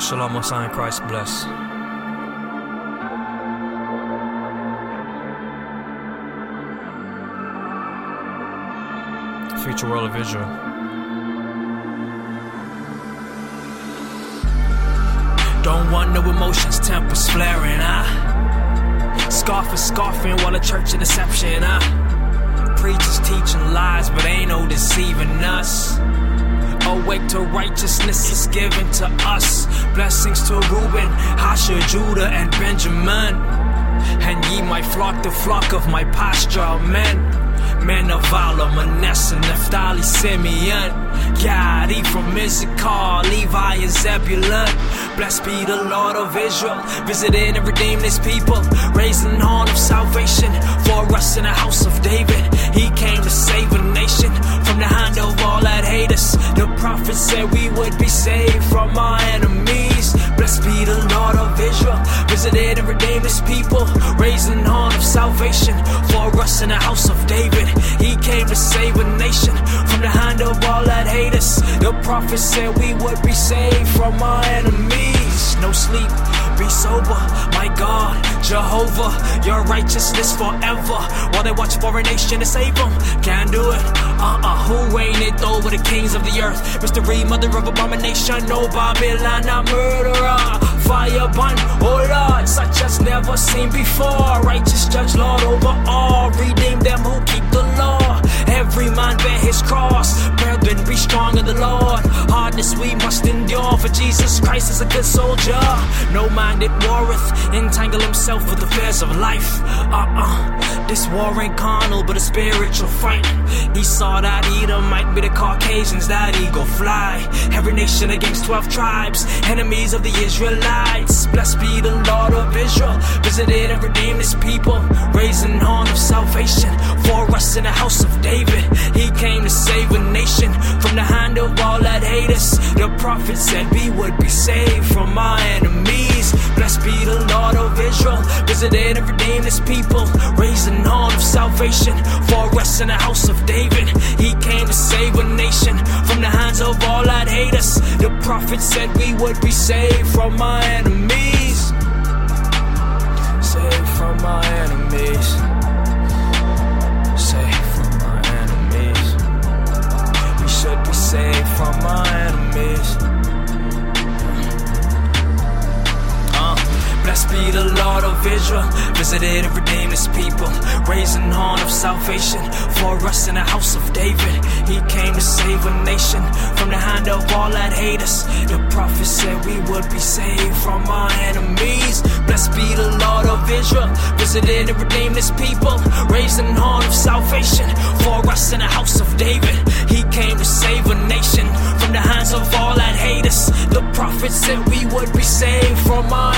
Shalom, Messiah, Christ bless. Future world of Israel. Don't want no emotions, tempers flaring, ah. Scoffing, scoffing while the church in deception, ah. Lies, but ain't no deceiving us. Awake to righteousness is given to us. Blessings to Reuben, Asher, Judah, and Benjamin. And ye might flock the flock of my pasture, men. Men of Vala, Manasseh, Naphtali, Simeon. Gad, from Issachar, Levi, and Zebulun. Blessed be the Lord of Israel, visiting and redeeming his people, raising horn of salvation for us in the house of David. He prophet said we would be saved from our enemies. Blessed be the Lord of Israel, visited and redeemed his people, raising horn of salvation for us in the house of David. He came to save a nation from the hand of all that hate us. The prophet said we would be saved from our enemies. No sleep, be sober, my God, Jehovah, your righteousness forever. While they watch for a nation to save them, can't do the kings of the earth? Mystery, mother of abomination, no Babylon, a murderer. Fire burn, oh Lord, such as never seen before. Righteous judge, Lord over all, redeem them who keep the law. Every man bear his cross. Brethren, be strong in the Lord. Hardness we must endure, for Jesus Christ is a good soldier. No mind it warreth entangle himself with the affairs of life. Uh uh, this war ain't carnal, but a spiritual fight. He saw that Edom might be the Caucasians that eagle fly. Every nation against 12 tribes, enemies of the Israelites. Blessed be the Lord of Israel, visited and redeemed his people, raising horn of salvation for us in the house of David. He came to save a nation from the hand of all that hate us. The prophet said we would be saved from our enemies. Blessed be the Lord of Israel, visited and redeemed his people, raising horn of salvation for us in the house of David. He came to save a nation from the hands of all that hate us. The prophet said we would be saved from our enemies. Saved from our enemies. Saved from our enemies. We should be saved from our Uh, Blessed be the Lord of Israel, visited and redeemed his people, raising horn of salvation for us in the house of David. He came to save a nation from the hand of all that hate us. The prophet said we would be saved from our enemies. Blessed be the Lord of Israel, visited and redeemed his people, raising horn of salvation for us in the house of David. He came to save a nation we would be saved from our